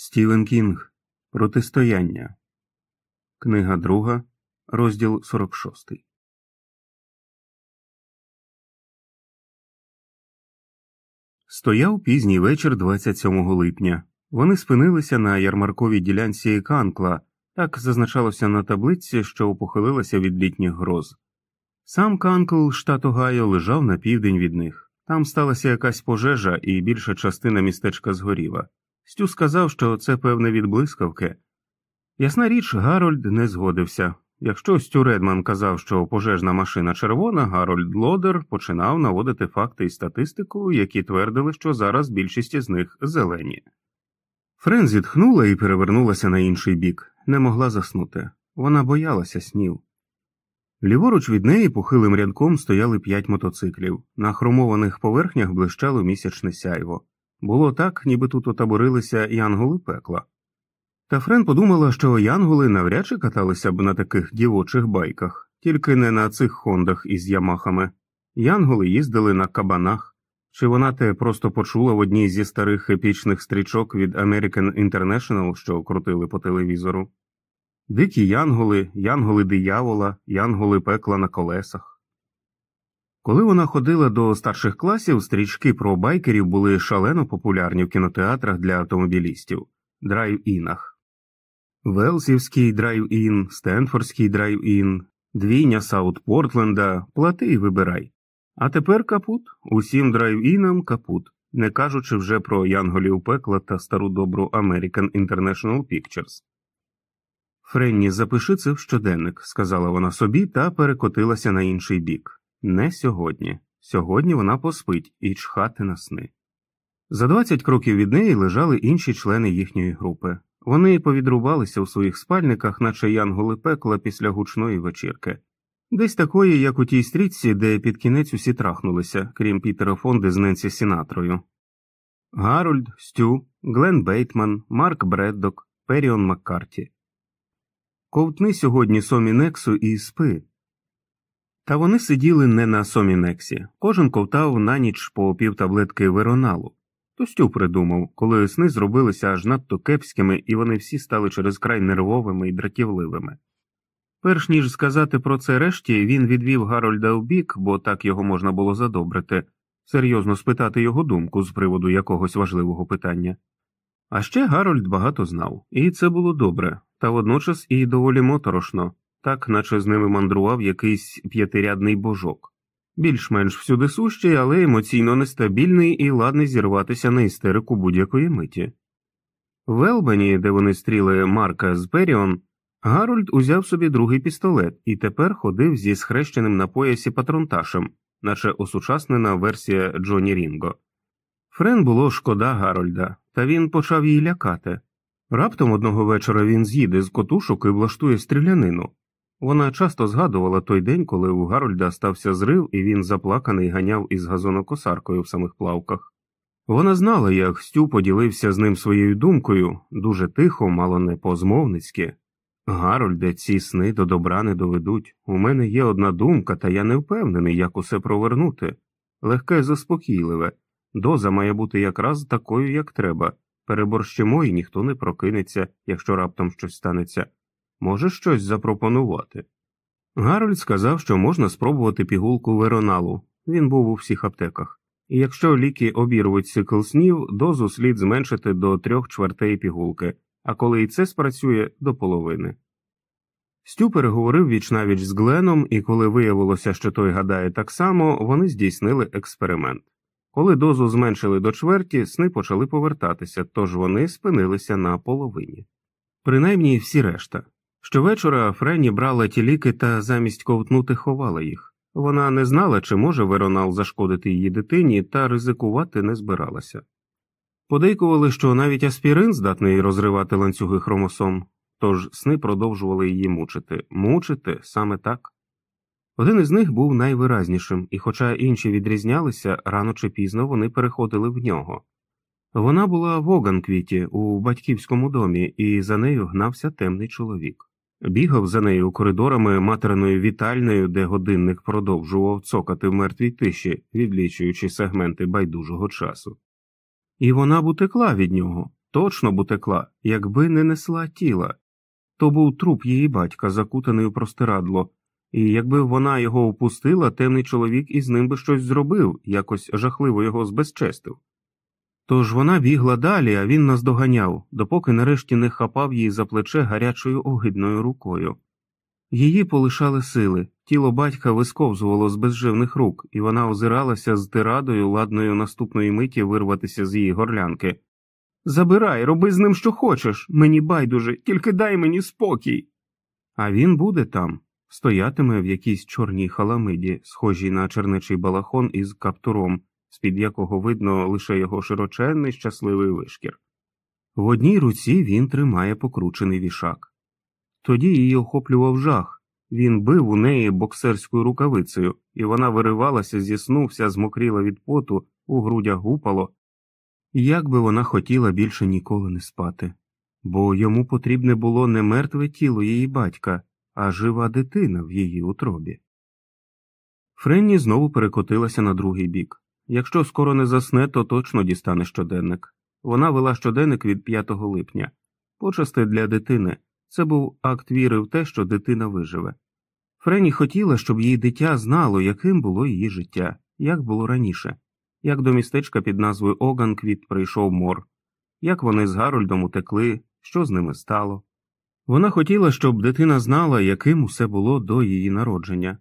Стівен Кінг Протистояння. Книга друга, розділ 46. Стояв пізній вечір 27 липня. Вони спинилися на ярмарковій ділянці Канкла, так зазначалося на таблиці, що похилилася від літніх гроз. Сам Канкл, штат Огайо, лежав на південь від них. Там сталася якась пожежа, і більша частина містечка згоріла. Стю сказав, що це певне від блискавки. Ясна річ, Гарольд не згодився. Якщо Стю Редман казав, що пожежна машина червона, Гарольд Лодер починав наводити факти і статистику, які твердили, що зараз більшість із них зелені. Френ зітхнула і перевернулася на інший бік, не могла заснути. Вона боялася снів. Ліворуч від неї похилим рядком стояли п'ять мотоциклів, на хромованих поверхнях блищало місячне сяйво. Було так, ніби тут отаборилися янголи пекла. Та Френ подумала, що янголи навряд чи каталися б на таких дівочих байках, тільки не на цих хондах із ямахами. Янголи їздили на кабанах, чи вона те просто почула в одній зі старих епічних стрічок від American International, що крутили по телевізору. Дикі янголи, янголи диявола, янголи пекла на колесах. Коли вона ходила до старших класів, стрічки про байкерів були шалено популярні в кінотеатрах для автомобілістів, драйв-інах. Велсівський драйв-ін, Стенфордський драйв-ін, двійня Саут Портленда, плати і вибирай. А тепер капут, усім драйв-інам капут, не кажучи вже про янголів пекла та стару добру American International Pictures. Френні, запиши це в щоденник, сказала вона собі та перекотилася на інший бік. Не сьогодні. Сьогодні вона поспить і чхати на сни. За 20 кроків від неї лежали інші члени їхньої групи. Вони повідрубалися у своїх спальниках, наче янголи пекла після гучної вечірки, десь такої, як у тій стрічці, де під кінець усі трахнулися, крім Пітера Фонди з Ненсі Сінатрою. Гарольд, Стю, Глен Бейтман, Марк Бреддок, Періон Маккарті. Ковтни сьогодні Сомінексу і спи. Та вони сиділи не на Сомінексі, кожен ковтав на ніч по пів таблетки вероналу. То Стю придумав, коли сни зробилися аж надто кепськими, і вони всі стали через край нервовими і дратівливими. Перш ніж сказати про це решті, він відвів Гарольда в бік, бо так його можна було задобрити, серйозно спитати його думку з приводу якогось важливого питання. А ще Гарольд багато знав, і це було добре, та водночас і доволі моторошно, так наче з ними мандрував якийсь п'ятирядний божок більш-менш всюди сущий, але емоційно нестабільний і ладний зірватися на істерику будь-якої миті. В Елбані, де вони стріли Марка з Періон, Гарольд узяв собі другий пістолет і тепер ходив зі схрещеним на поясі патронташем, наче осучаснена версія Джоні Рінго. Френ було шкода Гарольда, та він почав її лякати. Раптом одного вечора він з'їде з котушок і влаштує стрілянину, вона часто згадувала той день, коли у Гарольда стався зрив, і він заплаканий ганяв із газонокосаркою в самих плавках. Вона знала, як Стю поділився з ним своєю думкою дуже тихо, мало не позмовницьки. Гарольде, ці сни до добра не доведуть. У мене є одна думка, та я не впевнений, як усе провернути. Легке, заспокійливе, доза має бути якраз такою, як треба. Переборщимо, і ніхто не прокинеться, якщо раптом щось станеться. Може щось запропонувати. Гарольд сказав, що можна спробувати пігулку вероналу, він був у всіх аптеках, і якщо ліки обірвуть цикл снів, дозу слід зменшити до трьох чвертей пігулки, а коли і це спрацює до половини. Стю переговорив вічнавіч з Гленом, і коли виявилося, що той гадає так само, вони здійснили експеримент. Коли дозу зменшили до чверті, сни почали повертатися, тож вони спинилися на половині. Принаймні всі решта. Щовечора Френі брала ті ліки та замість ковтнути ховала їх. Вона не знала, чи може Веронал зашкодити її дитині, та ризикувати не збиралася. Подейкували, що навіть аспірин здатний розривати ланцюги хромосом, тож сни продовжували її мучити, мучити саме так. Один із них був найвиразнішим, і, хоча інші відрізнялися, рано чи пізно вони переходили в нього. Вона була в Оганквіті у батьківському домі, і за нею гнався темний чоловік. Бігав за нею коридорами материною вітальною, де годинник продовжував цокати в мертвій тиші, відлічуючи сегменти байдужого часу. І вона б утекла від нього, точно б утекла, якби не несла тіла. То був труп її батька, закутаний у простирадло, і якби вона його опустила, темний чоловік із ним би щось зробив, якось жахливо його збезчестив. Тож вона бігла далі, а він наздоганяв, допоки нарешті не хапав її за плече гарячою огидною рукою. Її полишали сили, тіло батька висковзувало з безживних рук, і вона озиралася з тирадою, ладною наступної миті вирватися з її горлянки. Забирай, роби з ним, що хочеш, мені байдуже, тільки дай мені спокій. А він буде там, стоятиме в якійсь чорній халамиді, схожій на чернечий балахон із каптуром, з під якого видно лише його широченний щасливий вишкір. В одній руці він тримає покручений вішак. Тоді її охоплював жах. Він бив у неї боксерською рукавицею, і вона виривалася зі сну, вся змокріла від поту, у грудях гупало. Як би вона хотіла більше ніколи не спати, бо йому потрібне було не мертве тіло її батька, а жива дитина в її утробі. Френні знову перекотилася на другий бік. Якщо скоро не засне, то точно дістане щоденник. Вона вела щоденник від 5 липня, почасти для дитини. Це був акт віри в те, що дитина виживе. Френі хотіла, щоб її дитя знало, яким було її життя, як було раніше, як до містечка під назвою Оганквіт прийшов мор, як вони з Гарольдом утекли, що з ними стало. Вона хотіла, щоб дитина знала, яким усе було до її народження.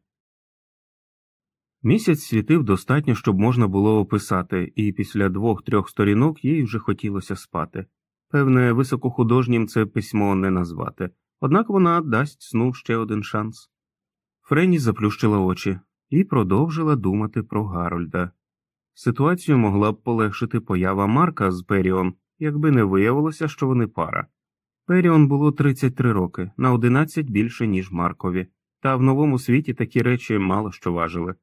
Місяць світив достатньо, щоб можна було описати, і після двох трьох сторінок їй вже хотілося спати. Певне, високохудожнім це письмо не назвати, однак вона дасть сну ще один шанс. Френі заплющила очі і продовжила думати про Гарольда. Ситуацію могла б полегшити поява Марка з Періон, якби не виявилося, що вони пара. Періон було 33 роки, на 11 більше, ніж Маркові, та в новому світі такі речі мало що важили.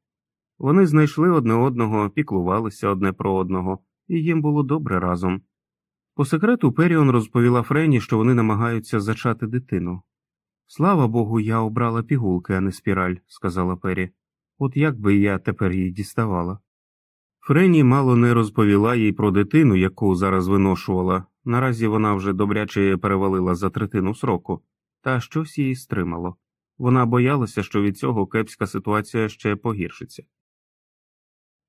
Вони знайшли одне одного, піклувалися одне про одного, і їм було добре разом. По секрету Періон розповіла Френі, що вони намагаються зачати дитину. Слава Богу, я обрала пігулки, а не спіраль, сказала Пері. От як би я тепер її діставала. Френі мало не розповіла їй про дитину, яку зараз виношувала. Наразі вона вже добряче перевалила за третину сроку, та щось її стримало. Вона боялася, що від цього кепська ситуація ще погіршиться.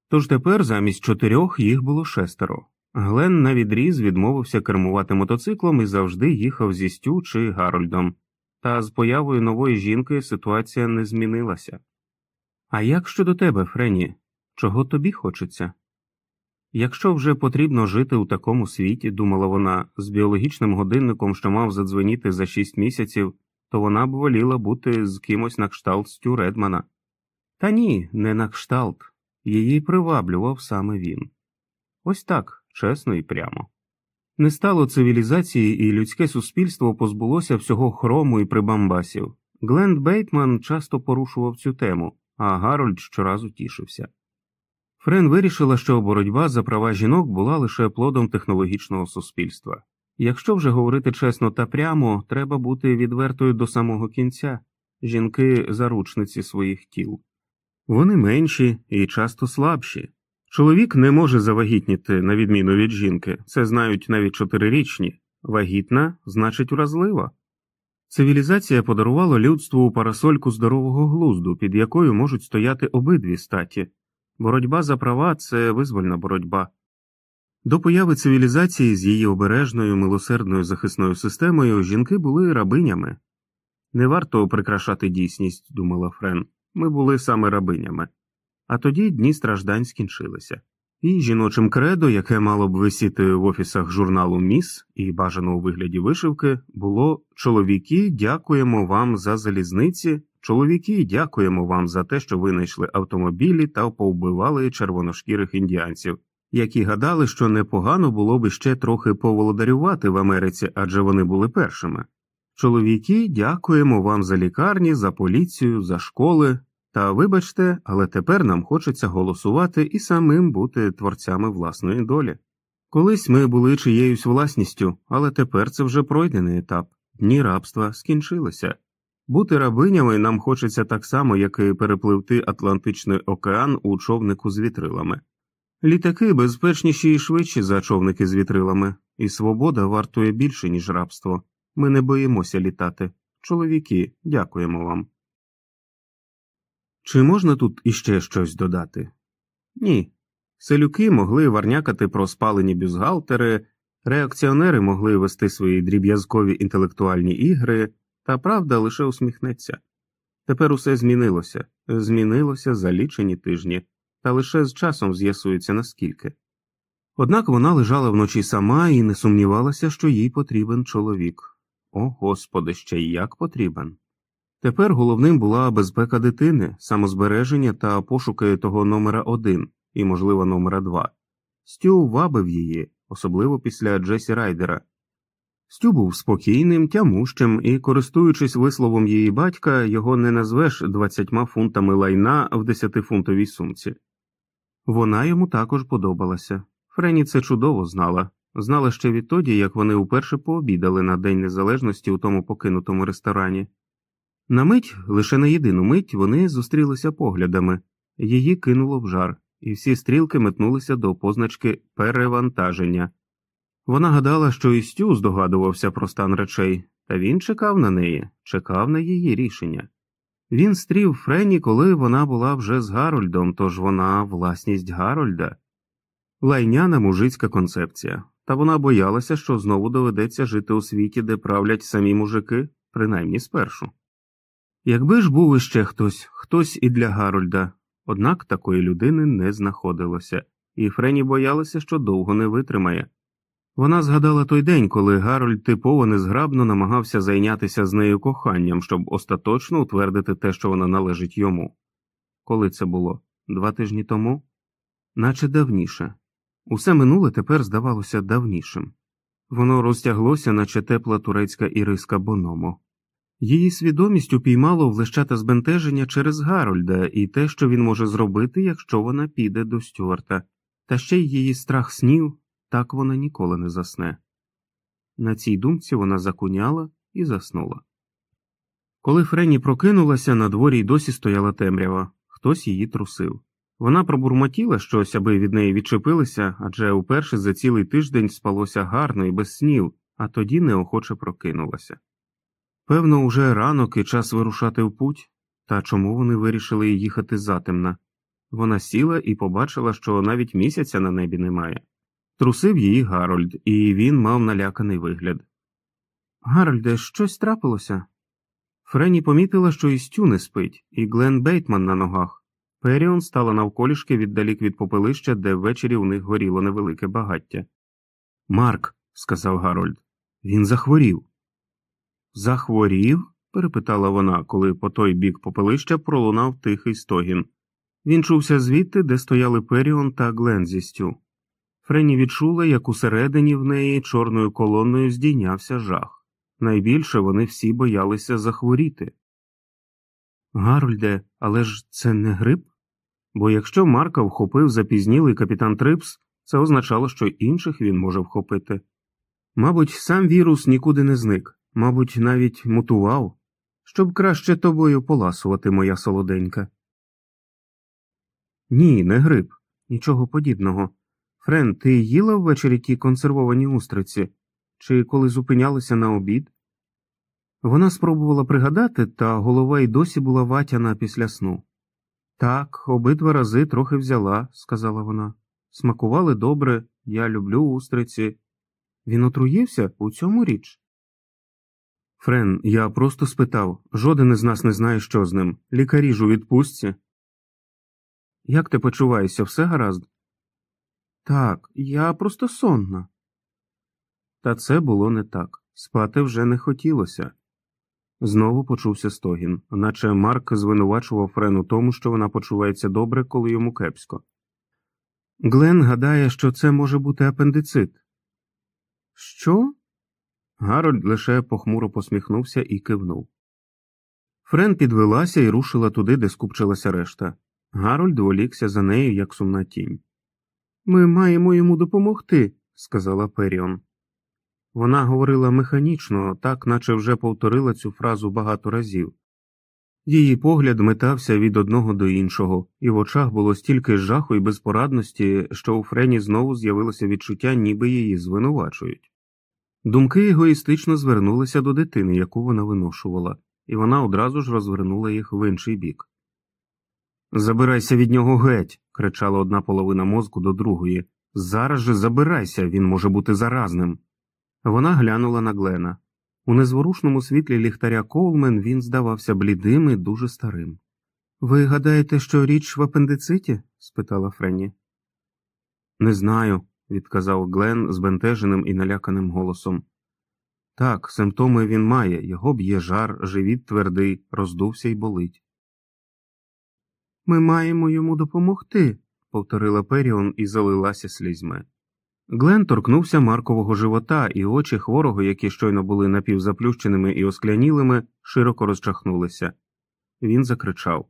Тож тепер замість чотирьох їх було шестеро. Глен навідріз відмовився кермувати мотоциклом і завжди їхав зі Стю чи Гарольдом, та з появою нової жінки ситуація не змінилася. А як щодо тебе, Френі, чого тобі хочеться? Якщо вже потрібно жити у такому світі, думала вона, з біологічним годинником, що мав задзвеніти за шість місяців, то вона б воліла бути з кимось на кшталт Стю Редмана. Та ні, не на кшталт, її приваблював саме він. Ось так чесно і прямо. Не стало цивілізації, і людське суспільство позбулося всього хрому і прибамбасів. Гленд Бейтман часто порушував цю тему, а Гарольд щоразу тішився. Френ вирішила, що боротьба за права жінок була лише плодом технологічного суспільства. Якщо вже говорити чесно та прямо, треба бути відвертою до самого кінця жінки заручниці своїх тіл. Вони менші і часто слабші, Чоловік не може завагітніти, на відміну від жінки, це знають навіть чотирирічні, вагітна значить вразлива. Цивілізація подарувала людству парасольку здорового глузду, під якою можуть стояти обидві статі. Боротьба за права це визвольна боротьба. До появи цивілізації з її обережною милосердною захисною системою жінки були рабинями. Не варто прикрашати дійсність, думала Френ, ми були саме рабинями. А тоді дні страждань скінчилися, і жіночим кредо, яке мало б висіти в офісах журналу Міс і бажано у вигляді вишивки, було чоловіки, дякуємо вам за залізниці, чоловіки, дякуємо вам за те, що винайшли автомобілі та повбивали червоношкірих індіанців, які гадали, що непогано було б ще трохи поволодарювати в Америці, адже вони були першими. Чоловіки, дякуємо вам за лікарні, за поліцію, за школи, та вибачте, але тепер нам хочеться голосувати і самим бути творцями власної долі. Колись ми були чиєюсь власністю, але тепер це вже пройдений етап, дні рабства скінчилися. Бути рабинями нам хочеться так само, як і перепливти Атлантичний океан у човнику з вітрилами. Літаки безпечніші і швидші за човники з вітрилами, і свобода вартує більше, ніж рабство. Ми не боїмося літати. Чоловіки, дякуємо вам. Чи можна тут іще щось додати? Ні. Селюки могли варнякати про спалені бюзгалтери, реакціонери могли вести свої дріб'язкові інтелектуальні ігри, та правда лише усміхнеться. Тепер усе змінилося, змінилося за лічені тижні, та лише з часом з'ясується наскільки. Однак вона лежала вночі сама і не сумнівалася, що їй потрібен чоловік. О господи, ще й як потрібен. Тепер головним була безпека дитини, самозбереження та пошуки того номера один і, можливо, номера два. Стю вабив її, особливо після Джесі Райдера. Стю був спокійним, тямущим і, користуючись висловом її батька, його не назвеш двадцятьма фунтами лайна в десятифунтовій сумці. Вона йому також подобалася. Френі це чудово знала, знала ще відтоді, як вони уперше пообідали на День Незалежності у тому покинутому ресторані. На мить, лише на єдину мить, вони зустрілися поглядами, її кинуло в жар, і всі стрілки метнулися до позначки перевантаження. Вона гадала, що і Стю здогадувався про стан речей, та він чекав на неї, чекав на її рішення. Він стрів Френі, коли вона була вже з Гарольдом, тож вона власність Гарольда. Лайняна мужицька концепція, та вона боялася, що знову доведеться жити у світі, де правлять самі мужики, принаймні спершу. Якби ж був іще хтось, хтось і для Гарольда, однак такої людини не знаходилося, і Френі боялася, що довго не витримає. Вона згадала той день, коли Гарольд типово незграбно намагався зайнятися з нею коханням, щоб остаточно утвердити те, що вона належить йому. Коли це було? Два тижні тому? Наче давніше. Усе минуле тепер здавалося давнішим. Воно розтяглося, наче тепла турецька іриска бономо. Її свідомість упіймало влещате збентеження через Гарольда і те, що він може зробити, якщо вона піде до Стюарта, та ще й її страх снів так вона ніколи не засне. На цій думці вона закуняла і заснула. Коли Френі прокинулася, на дворі й досі стояла темрява, хтось її трусив. Вона пробурмотіла щось, аби від неї відчепилися, адже уперше за цілий тиждень спалося гарно і без снів, а тоді неохоче прокинулася. Певно, уже ранок і час вирушати в путь, та чому вони вирішили їхати затемна? Вона сіла і побачила, що навіть місяця на небі немає. Трусив її Гарольд, і він мав наляканий вигляд. Гарольде, щось трапилося. Френні помітила, що і Стю не спить, і Глен Бейтман на ногах. Періон стала навколішки віддалік від попелища, де ввечері у них горіло невелике багаття. Марк, сказав Гарольд, він захворів. Захворів? перепитала вона, коли по той бік попелища пролунав тихий стогін. Він чувся звідти, де стояли Періон та Глен зі. Френі відчула, як усередині в неї чорною колоною здійнявся жах. Найбільше вони всі боялися захворіти. Гарольде, але ж це не грип? Бо якщо Марка вхопив запізнілий капітан Трипс, це означало, що інших він може вхопити. Мабуть, сам вірус нікуди не зник, мабуть, навіть мутував, щоб краще тобою поласувати, моя солоденька. Ні, не грип, нічого подібного. Френ, ти їла ввечері ті консервовані устриці, чи коли зупинялися на обід? Вона спробувала пригадати, та голова й досі була ватяна після сну. Так, обидва рази трохи взяла, сказала вона. Смакували добре, я люблю устриці. Він отруївся у цьому річ. Френ, я просто спитав жоден із нас не знає, що з ним. Лікарі ж у відпустці. Як ти почуваєшся, все гаразд? Так, я просто сонна. Та це було не так. Спати вже не хотілося. Знову почувся стогін, наче Марк звинувачував Френ у тому, що вона почувається добре, коли йому кепсько. Глен гадає, що це може бути апендицит. Що? Гарольд лише похмуро посміхнувся і кивнув. Френ підвелася і рушила туди, де скупчилася решта. Гарольд волікся за нею, як сумна тінь. Ми маємо йому допомогти, сказала Періон. Вона говорила механічно, так наче вже повторила цю фразу багато разів. Її погляд метався від одного до іншого, і в очах було стільки жаху і безпорадності, що у Френі знову з'явилося відчуття, ніби її звинувачують. Думки егоїстично звернулися до дитини, яку вона виношувала, і вона одразу ж розвернула їх в інший бік. Забирайся від нього геть. кричала одна половина мозку до другої. Зараз же забирайся, він може бути заразним. Вона глянула на Глена. У незворушному світлі ліхтаря Коулмен він здавався блідим і дуже старим. Ви гадаєте, що річ в апендициті? спитала Френні. Не знаю, відказав Глен збентеженим і наляканим голосом. Так, симптоми він має, його б'є жар, живіт твердий, роздувся і болить. Ми маємо йому допомогти, повторила Періон і залилася слізьми. Глен торкнувся Маркового живота, і очі хворого, які щойно були напівзаплющеними і осклянілими, широко розчахнулися. Він закричав.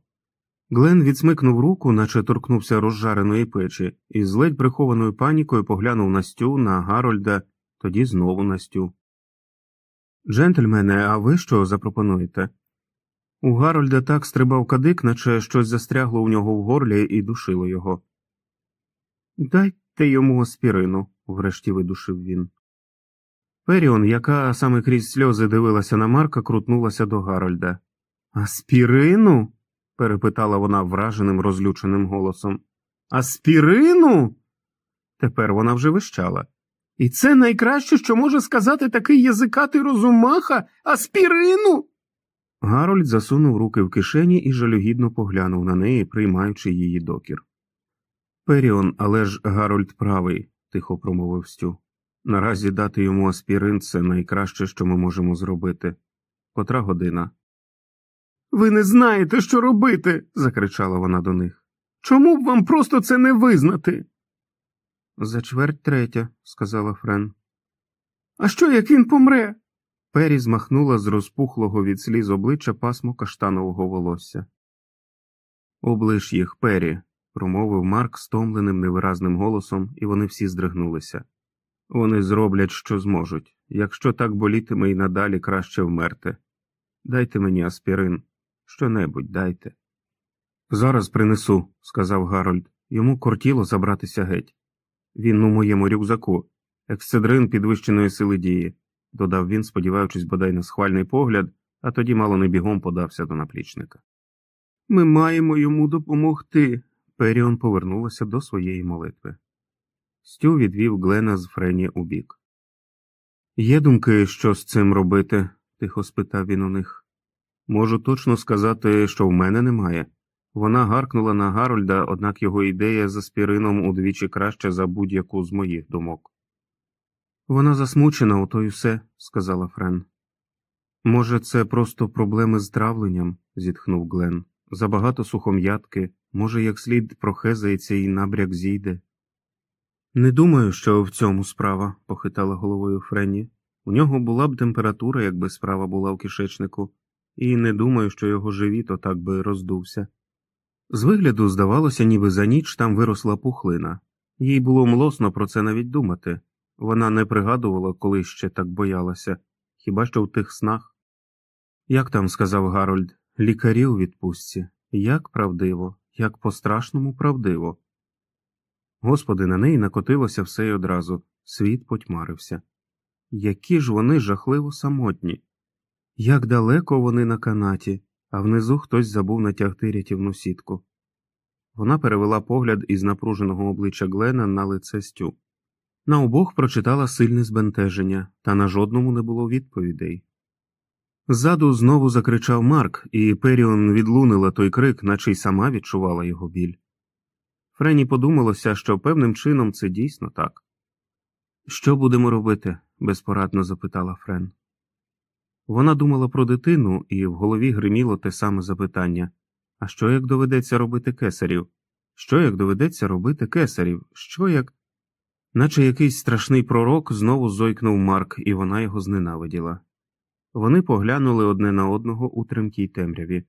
Глен відсмикнув руку, наче торкнувся розжареної печі, і з ледь прихованою панікою поглянув на Стю, на Гарольда, тоді знову на Стю. Джентльмене, а ви що запропонуєте? У Гарольда так стрибав кадик, наче щось застрягло у нього в горлі і душило його. Дайте йому аспірину, врешті видушив він. Періон, яка саме крізь сльози дивилася на Марка, крутнулася до Гарольда. Аспірину? перепитала вона враженим, розлюченим голосом. Аспірину? Тепер вона вже вищала. І це найкраще, що може сказати такий язикатий розумаха аспірину. Гарольд засунув руки в кишені і жалюгідно поглянув на неї, приймаючи її докір. Періон, але ж Гарольд правий, тихо промовив Стю. Наразі дати йому аспірин це найкраще, що ми можемо зробити. Котра година. Ви не знаєте, що робити. закричала вона до них. Чому б вам просто це не визнати? За чверть третя, сказала Френ. А що, як він помре? Пері змахнула з розпухлого від сліз обличчя пасмо каштанового волосся. Облиш їх, Пері, промовив Марк стомленим невиразним голосом, і вони всі здригнулися. Вони зроблять, що зможуть. Якщо так болітиме і надалі краще вмерти. Дайте мені аспірин. Що небудь дайте. Зараз принесу, сказав Гарольд. Йому кортіло забратися геть. Він у моєму рюкзаку, ексцедрин підвищеної сили дії, додав він, сподіваючись бодай на схвальний погляд, а тоді мало не бігом подався до наплічника. Ми маємо йому допомогти. Періон повернулася до своєї молитви. Стю відвів Глена з Френі у бік. Є думки, що з цим робити? тихо спитав він у них. Можу точно сказати, що в мене немає. Вона гаркнула на Гарольда, однак його ідея з аспірином удвічі краще за будь-яку з моїх думок. Вона засмучена, ото й все, сказала Френ. Може, це просто проблеми з травленням, зітхнув Глен. Забагато сухом'ятки, може, як слід прохезається і набряк зійде. Не думаю, що в цьому справа, похитала головою Френні. У нього була б температура, якби справа була в кишечнику, і не думаю, що його живіт отак би роздувся. З вигляду здавалося, ніби за ніч там виросла пухлина, їй було млосно про це навіть думати. Вона не пригадувала, коли ще так боялася, хіба що в тих снах. Як там сказав Гарольд, лікарі у відпустці, як правдиво, як по страшному правдиво. Господи, на неї накотилося все й одразу, світ потьмарився. Які ж вони жахливо самотні, як далеко вони на канаті, а внизу хтось забув натягти рятівну сітку. Вона перевела погляд із напруженого обличчя Глена на лице Стю. На обох прочитала сильне збентеження, та на жодному не було відповідей. Ззаду знову закричав Марк, і Періон відлунила той крик, наче й сама відчувала його біль. Френі подумалося, що певним чином це дійсно так. Що будемо робити? безпорадно запитала Френ. Вона думала про дитину, і в голові гриміло те саме запитання А що як доведеться робити кесарів? Що як доведеться робити кесарів? Що як. Наче якийсь страшний пророк знову зойкнув Марк, і вона його зненавиділа. Вони поглянули одне на одного у тремкій темряві.